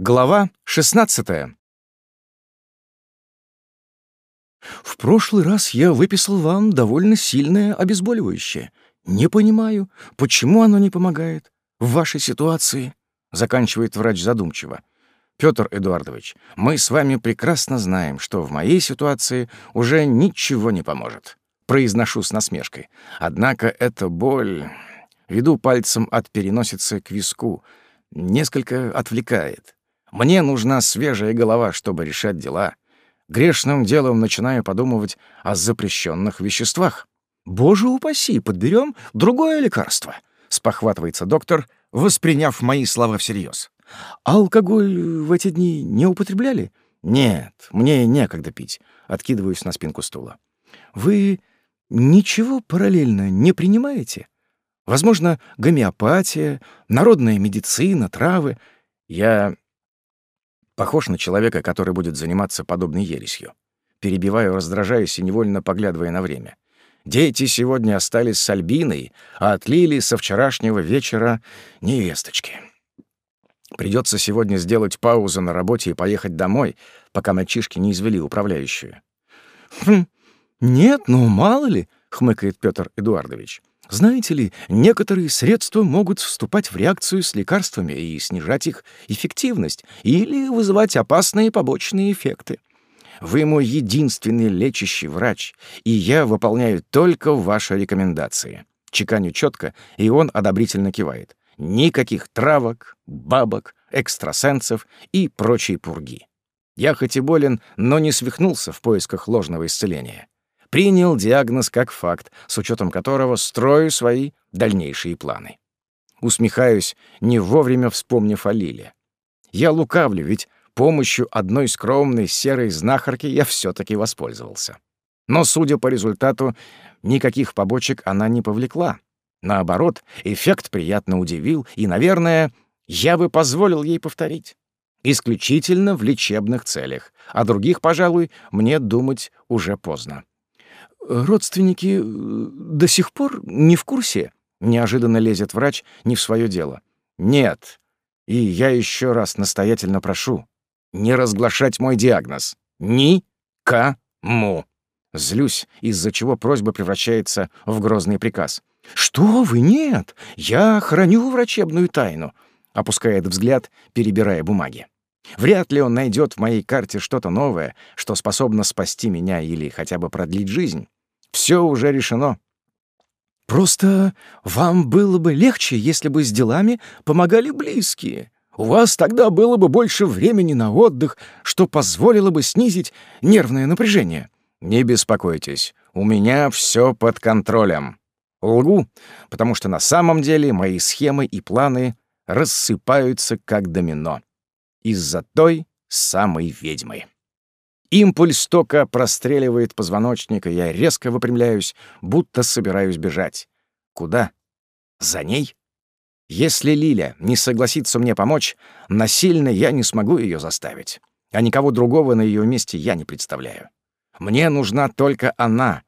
Глава 16 В прошлый раз я выписал вам довольно сильное обезболивающее. Не понимаю, почему оно не помогает в вашей ситуации, заканчивает врач задумчиво. Петр Эдуардович, мы с вами прекрасно знаем, что в моей ситуации уже ничего не поможет. Произношу с насмешкой. Однако эта боль, веду пальцем от переносицы к виску, несколько отвлекает. Мне нужна свежая голова, чтобы решать дела. Грешным делом начинаю подумывать о запрещенных веществах. «Боже упаси, подберем другое лекарство», — спохватывается доктор, восприняв мои слова всерьез. «А алкоголь в эти дни не употребляли?» «Нет, мне некогда пить», — откидываюсь на спинку стула. «Вы ничего параллельно не принимаете? Возможно, гомеопатия, народная медицина, травы. Я Похож на человека, который будет заниматься подобной ересью. Перебиваю, раздражаюсь и невольно поглядывая на время. Дети сегодня остались с Альбиной, а отлили со вчерашнего вечера невесточки. Придется сегодня сделать паузу на работе и поехать домой, пока мальчишки не извели управляющую. «Хм, нет, ну мало ли», — хмыкает Петр Эдуардович. Знаете ли, некоторые средства могут вступать в реакцию с лекарствами и снижать их эффективность или вызывать опасные побочные эффекты. Вы мой единственный лечащий врач, и я выполняю только ваши рекомендации. Чеканю четко, и он одобрительно кивает. Никаких травок, бабок, экстрасенсов и прочей пурги. Я хоть и болен, но не свихнулся в поисках ложного исцеления принял диагноз как факт, с учетом которого строю свои дальнейшие планы. Усмехаюсь, не вовремя вспомнив о Лиле. Я лукавлю, ведь помощью одной скромной серой знахарки я все таки воспользовался. Но, судя по результату, никаких побочек она не повлекла. Наоборот, эффект приятно удивил, и, наверное, я бы позволил ей повторить. Исключительно в лечебных целях. О других, пожалуй, мне думать уже поздно. «Родственники э, до сих пор не в курсе?» Неожиданно лезет врач не в свое дело. «Нет. И я еще раз настоятельно прошу не разглашать мой диагноз. Ни-ка-му». Злюсь, из-за чего просьба превращается в грозный приказ. «Что вы, нет! Я храню врачебную тайну!» Опускает взгляд, перебирая бумаги. Вряд ли он найдет в моей карте что-то новое, что способно спасти меня или хотя бы продлить жизнь. Все уже решено. Просто вам было бы легче, если бы с делами помогали близкие. У вас тогда было бы больше времени на отдых, что позволило бы снизить нервное напряжение. Не беспокойтесь, у меня все под контролем. Лгу, потому что на самом деле мои схемы и планы рассыпаются как домино. Из-за той самой ведьмы. Импульс тока простреливает позвоночник, и я резко выпрямляюсь, будто собираюсь бежать. Куда? За ней? Если Лиля не согласится мне помочь, насильно я не смогу ее заставить. А никого другого на ее месте я не представляю. Мне нужна только она.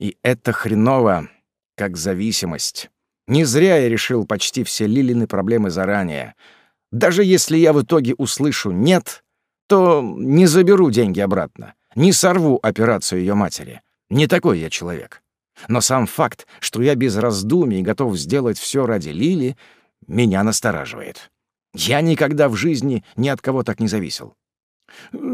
И это хреново, как зависимость. Не зря я решил почти все Лилины проблемы заранее. Даже если я в итоге услышу «нет», то не заберу деньги обратно, не сорву операцию ее матери. Не такой я человек. Но сам факт, что я без раздумий готов сделать все ради Лили, меня настораживает. Я никогда в жизни ни от кого так не зависел.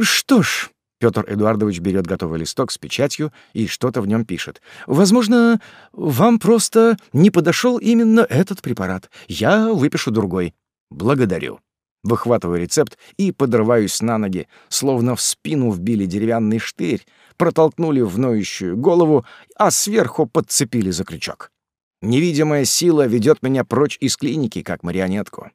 Что ж, Петр Эдуардович берет готовый листок с печатью и что-то в нем пишет. Возможно, вам просто не подошел именно этот препарат. Я выпишу другой. Благодарю. Выхватываю рецепт и подрываюсь на ноги, словно в спину вбили деревянный штырь, протолкнули в ноющую голову, а сверху подцепили за крючок. Невидимая сила ведет меня прочь из клиники, как марионетку.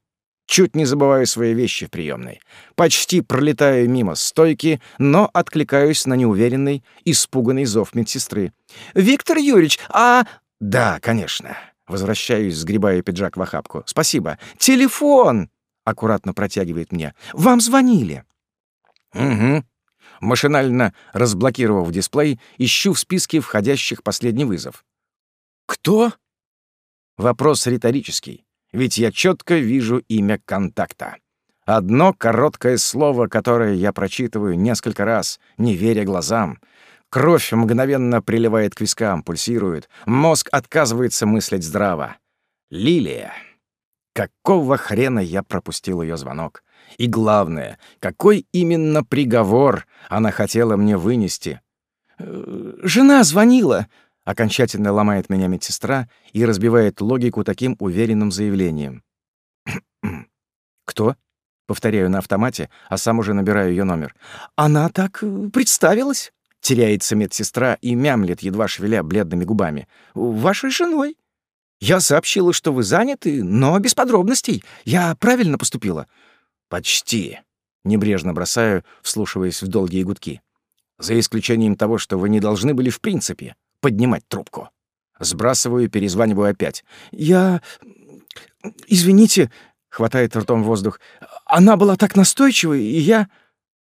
Чуть не забываю свои вещи в приемной. Почти пролетаю мимо стойки, но откликаюсь на неуверенный, испуганный зов медсестры. «Виктор Юрьевич, а...» «Да, конечно». Возвращаюсь, сгребая пиджак в охапку. «Спасибо. Телефон!» — аккуратно протягивает мне. «Вам звонили». «Угу». Машинально разблокировав дисплей, ищу в списке входящих последний вызов. «Кто?» Вопрос риторический, ведь я четко вижу имя контакта. Одно короткое слово, которое я прочитываю несколько раз, не веря глазам. Кровь мгновенно приливает к вискам, пульсирует. Мозг отказывается мыслить здраво. Лилия. Какого хрена я пропустил ее звонок? И главное, какой именно приговор она хотела мне вынести? «Э, «Жена звонила», — окончательно ломает меня медсестра и разбивает логику таким уверенным заявлением. «Кто?» — повторяю на автомате, а сам уже набираю ее номер. «Она так э, представилась?» — теряется медсестра и мямлет, едва шевеля бледными губами. «Вашей женой. Я сообщила, что вы заняты, но без подробностей. Я правильно поступила?» «Почти», — небрежно бросаю, вслушиваясь в долгие гудки. «За исключением того, что вы не должны были в принципе поднимать трубку». Сбрасываю перезваниваю опять. «Я... Извините...» — хватает ртом воздух. «Она была так настойчива, и я...»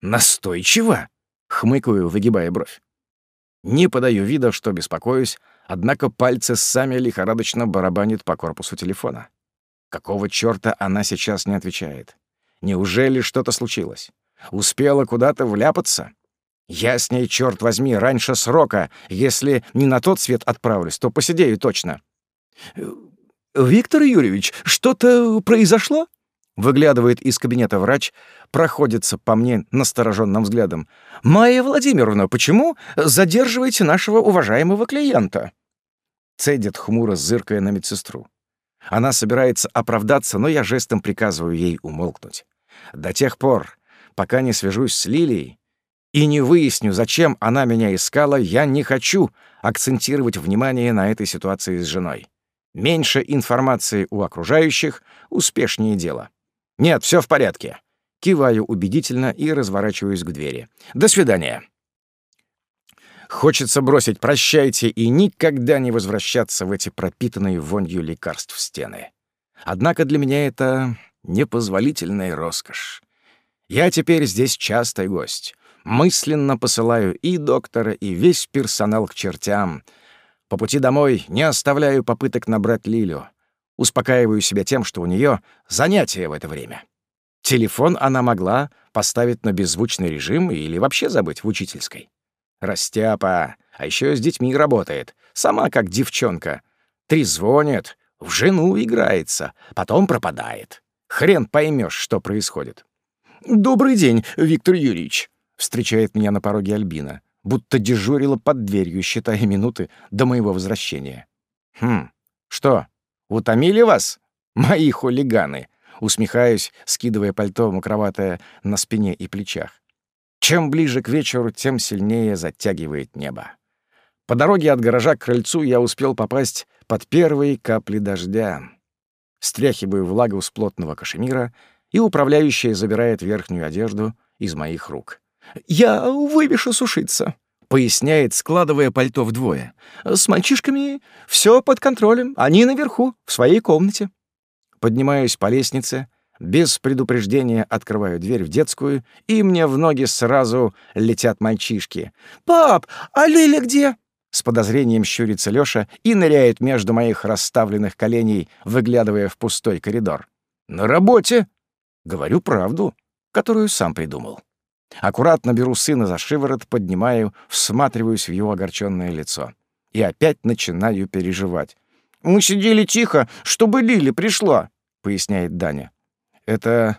«Настойчива?» — хмыкаю, выгибая бровь. Не подаю вида, что беспокоюсь, однако пальцы сами лихорадочно барабанят по корпусу телефона. Какого чёрта она сейчас не отвечает? Неужели что-то случилось? Успела куда-то вляпаться? Я с ней, черт возьми, раньше срока. Если не на тот свет отправлюсь, то посидею точно. «Виктор Юрьевич, что-то произошло?» Выглядывает из кабинета врач, проходится по мне настороженным взглядом. «Майя Владимировна, почему задерживаете нашего уважаемого клиента?» Цедит хмуро, зыркая на медсестру. Она собирается оправдаться, но я жестом приказываю ей умолкнуть. До тех пор, пока не свяжусь с Лилией и не выясню, зачем она меня искала, я не хочу акцентировать внимание на этой ситуации с женой. Меньше информации у окружающих, успешнее дело. Нет, все в порядке. Киваю убедительно и разворачиваюсь к двери. До свидания. Хочется бросить «прощайте» и никогда не возвращаться в эти пропитанные вонью лекарств стены. Однако для меня это непозволительная роскошь. Я теперь здесь частый гость. Мысленно посылаю и доктора, и весь персонал к чертям. По пути домой не оставляю попыток набрать Лилю. Успокаиваю себя тем, что у нее занятия в это время. Телефон она могла поставить на беззвучный режим или вообще забыть в учительской. Растяпа, а еще с детьми работает, сама как девчонка. Трезвонит, в жену играется, потом пропадает. Хрен поймешь, что происходит. «Добрый день, Виктор Юрьевич», — встречает меня на пороге Альбина, будто дежурила под дверью, считая минуты до моего возвращения. «Хм, что, утомили вас, мои хулиганы?» Усмехаюсь, скидывая пальто мокроватое на спине и плечах. Чем ближе к вечеру, тем сильнее затягивает небо. По дороге от гаража к крыльцу я успел попасть под первые капли дождя стряхиваю влагу с плотного кашемира, и управляющая забирает верхнюю одежду из моих рук. «Я вывешу сушиться», — поясняет, складывая пальто вдвое. «С мальчишками все под контролем, они наверху, в своей комнате». Поднимаюсь по лестнице, без предупреждения открываю дверь в детскую, и мне в ноги сразу летят мальчишки. «Пап, а Лиля где?» С подозрением щурится Лёша и ныряет между моих расставленных коленей, выглядывая в пустой коридор. «На работе!» Говорю правду, которую сам придумал. Аккуратно беру сына за шиворот, поднимаю, всматриваюсь в его огорченное лицо. И опять начинаю переживать. «Мы сидели тихо, чтобы Лили пришла», — поясняет Даня. «Это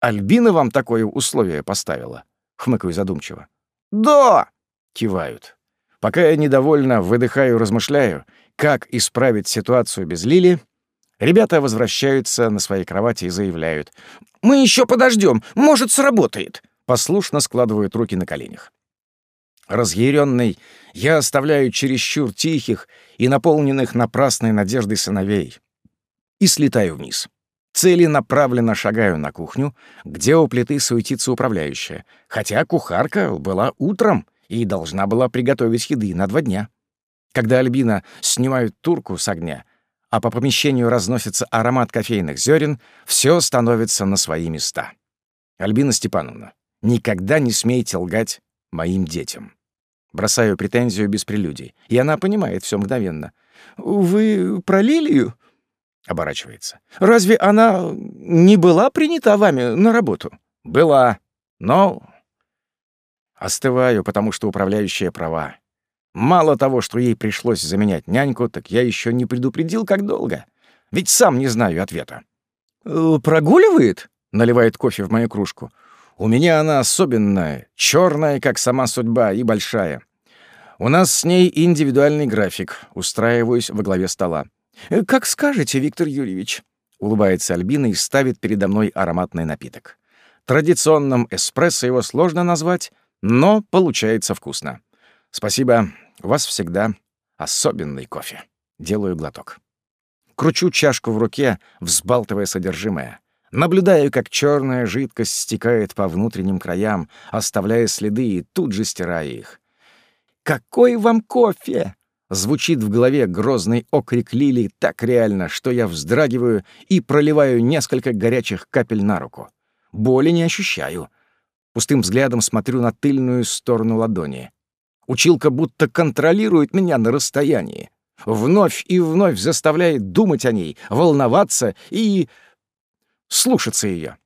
Альбина вам такое условие поставила?» — хмыкаю задумчиво. «Да!» — кивают. Пока я недовольно выдыхаю, размышляю, как исправить ситуацию без Лили, ребята возвращаются на свои кровати и заявляют. «Мы еще подождем, может, сработает!» Послушно складывают руки на коленях. Разъяренный, я оставляю чересчур тихих и наполненных напрасной надеждой сыновей и слетаю вниз. Целенаправленно шагаю на кухню, где у плиты суетится управляющая, хотя кухарка была утром — и должна была приготовить еды на два дня. Когда Альбина снимают турку с огня, а по помещению разносится аромат кофейных зерен, все становится на свои места. Альбина Степановна, никогда не смейте лгать моим детям. Бросаю претензию без прелюдий, и она понимает все мгновенно. «Вы про Лилию?» Оборачивается. «Разве она не была принята вами на работу?» «Была, но...» Остываю, потому что управляющая права. Мало того, что ей пришлось заменять няньку, так я еще не предупредил, как долго. Ведь сам не знаю ответа. «Э, «Прогуливает?» — наливает кофе в мою кружку. «У меня она особенная, черная, как сама судьба, и большая. У нас с ней индивидуальный график. Устраиваюсь во главе стола. «Э, «Как скажете, Виктор Юрьевич», — улыбается Альбина и ставит передо мной ароматный напиток. Традиционным эспрессо его сложно назвать, но получается вкусно. Спасибо, у вас всегда особенный кофе. Делаю глоток. Кручу чашку в руке, взбалтывая содержимое. Наблюдаю, как черная жидкость стекает по внутренним краям, оставляя следы и тут же стирая их. «Какой вам кофе?» Звучит в голове грозный окрик Лили так реально, что я вздрагиваю и проливаю несколько горячих капель на руку. Боли не ощущаю. Пустым взглядом смотрю на тыльную сторону ладони. Училка будто контролирует меня на расстоянии. Вновь и вновь заставляет думать о ней, волноваться и... слушаться ее.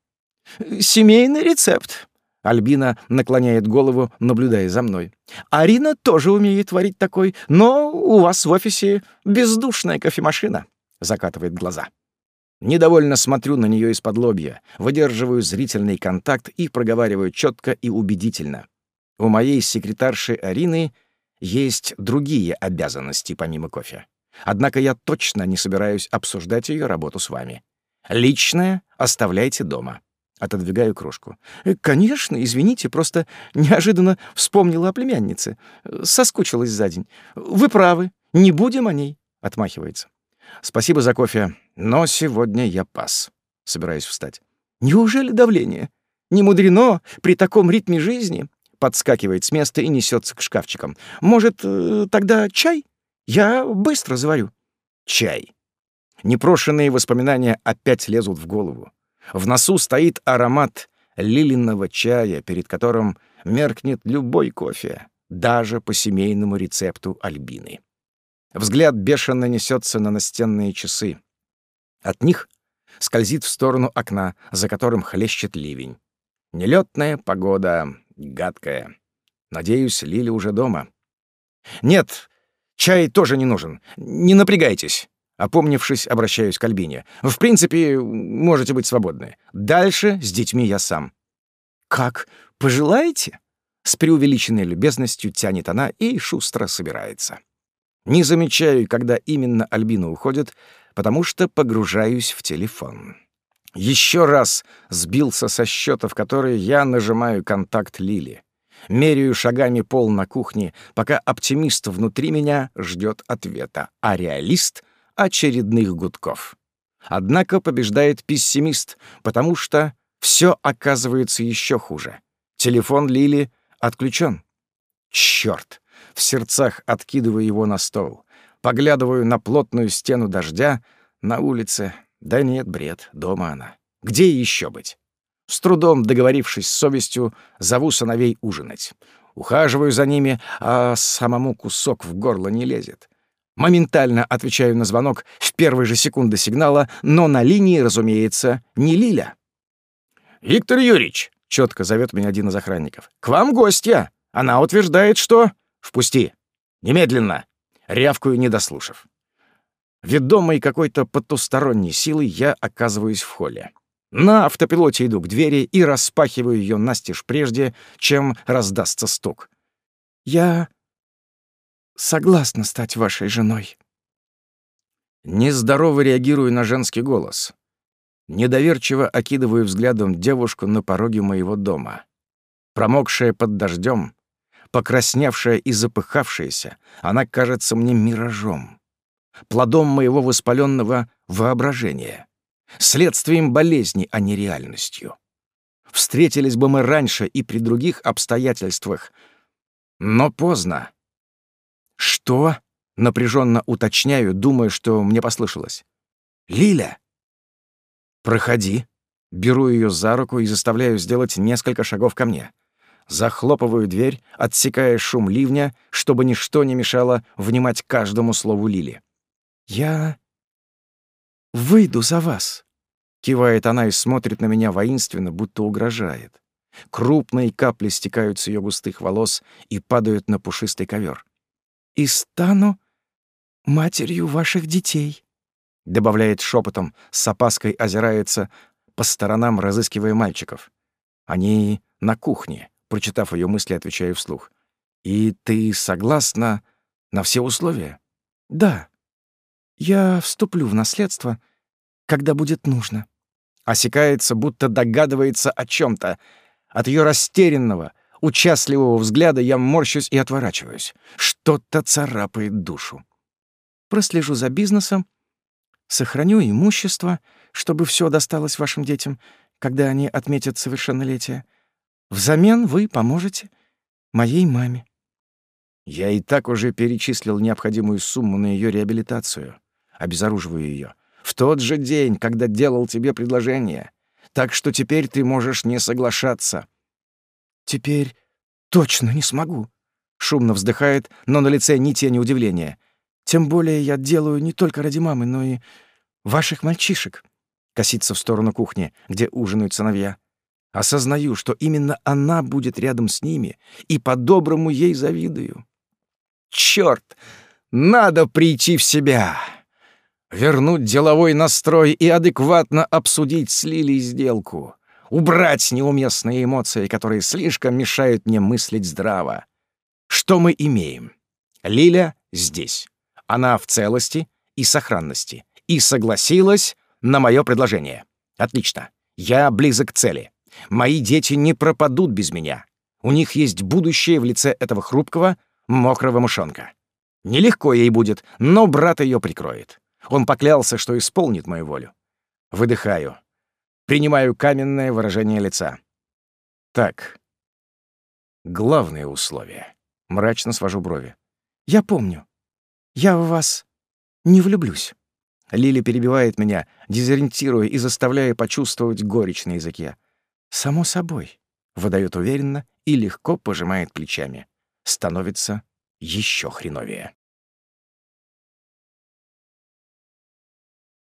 «Семейный рецепт», — Альбина наклоняет голову, наблюдая за мной. «Арина тоже умеет варить такой, но у вас в офисе бездушная кофемашина», — закатывает глаза. Недовольно смотрю на нее из-под лобья, выдерживаю зрительный контакт и проговариваю четко и убедительно. У моей секретарши Арины есть другие обязанности помимо кофе. Однако я точно не собираюсь обсуждать ее работу с вами. Личное оставляйте дома. Отодвигаю кружку. «Э, «Конечно, извините, просто неожиданно вспомнила о племяннице. Соскучилась за день. Вы правы, не будем о ней», — отмахивается. «Спасибо за кофе, но сегодня я пас». Собираюсь встать. «Неужели давление? Не мудрено при таком ритме жизни подскакивает с места и несется к шкафчикам. «Может, э, тогда чай? Я быстро заварю». Чай. Непрошенные воспоминания опять лезут в голову. В носу стоит аромат лилинного чая, перед которым меркнет любой кофе, даже по семейному рецепту Альбины. Взгляд бешено несется на настенные часы. От них скользит в сторону окна, за которым хлещет ливень. Нелетная погода, Гадкая. Надеюсь, Лили уже дома. Нет, чай тоже не нужен. Не напрягайтесь. Опомнившись, обращаюсь к Альбине. В принципе, можете быть свободны. Дальше с детьми я сам. Как пожелаете? С преувеличенной любезностью тянет она и шустро собирается. Не замечаю, когда именно Альбина уходит, потому что погружаюсь в телефон. Еще раз сбился со счета, в который я нажимаю контакт Лили. Меряю шагами пол на кухне, пока оптимист внутри меня ждет ответа, а реалист — очередных гудков. Однако побеждает пессимист, потому что все оказывается еще хуже. Телефон Лили отключен. Черт! В сердцах откидываю его на стол. Поглядываю на плотную стену дождя на улице да нет, бред, дома она. Где еще быть? С трудом договорившись с совестью, зову сыновей ужинать. Ухаживаю за ними, а самому кусок в горло не лезет. Моментально отвечаю на звонок в первые же секунды сигнала, но на линии, разумеется, не Лиля. «Виктор Юрьевич!» — четко зовет меня один из охранников. «К вам гостья! Она утверждает, что...» «Впусти! Немедленно!» — рявкую, не дослушав. Ведомый какой-то потусторонней силой, я оказываюсь в холле. На автопилоте иду к двери и распахиваю ее настежь прежде, чем раздастся стук. «Я согласна стать вашей женой». Нездорово реагирую на женский голос. Недоверчиво окидываю взглядом девушку на пороге моего дома. Промокшая под дождем, покрасневшая и запыхавшаяся, она кажется мне миражом плодом моего воспаленного воображения, следствием болезни, а не реальностью. Встретились бы мы раньше и при других обстоятельствах, но поздно. Что? Напряженно уточняю, думая, что мне послышалось. Лиля! Проходи. Беру ее за руку и заставляю сделать несколько шагов ко мне. Захлопываю дверь, отсекая шум ливня, чтобы ничто не мешало внимать каждому слову Лили. Я выйду за вас», — кивает она и смотрит на меня воинственно, будто угрожает. Крупные капли стекают с ее густых волос и падают на пушистый ковер. «И стану матерью ваших детей», — добавляет шепотом, с опаской озирается по сторонам, разыскивая мальчиков. Они на кухне, прочитав ее мысли, отвечаю вслух. «И ты согласна на все условия?» «Да. Я вступлю в наследство, когда будет нужно». Осекается, будто догадывается о чем то От ее растерянного, участливого взгляда я морщусь и отворачиваюсь. Что-то царапает душу. Прослежу за бизнесом, сохраню имущество, чтобы все досталось вашим детям, когда они отметят совершеннолетие. Взамен вы поможете моей маме. Я и так уже перечислил необходимую сумму на ее реабилитацию. Обезоруживаю ее. В тот же день, когда делал тебе предложение. Так что теперь ты можешь не соглашаться. Теперь точно не смогу. Шумно вздыхает, но на лице ни тени удивления. Тем более я делаю не только ради мамы, но и ваших мальчишек. Косится в сторону кухни, где ужинают сыновья. Осознаю, что именно она будет рядом с ними, и по-доброму ей завидую. Черт! Надо прийти в себя! Вернуть деловой настрой и адекватно обсудить с Лилей сделку. Убрать неуместные эмоции, которые слишком мешают мне мыслить здраво. Что мы имеем? Лиля здесь. Она в целости и сохранности. И согласилась на мое предложение. Отлично. Я близок к цели. Мои дети не пропадут без меня. У них есть будущее в лице этого хрупкого, мокрого мышонка. Нелегко ей будет, но брат ее прикроет. Он поклялся, что исполнит мою волю. Выдыхаю. Принимаю каменное выражение лица. Так. Главное условие. Мрачно свожу брови. Я помню. Я в вас не влюблюсь. Лили перебивает меня, дезориентируя и заставляя почувствовать горечь на языке. «Само собой», — выдает уверенно и легко пожимает плечами. Становится еще хреновее.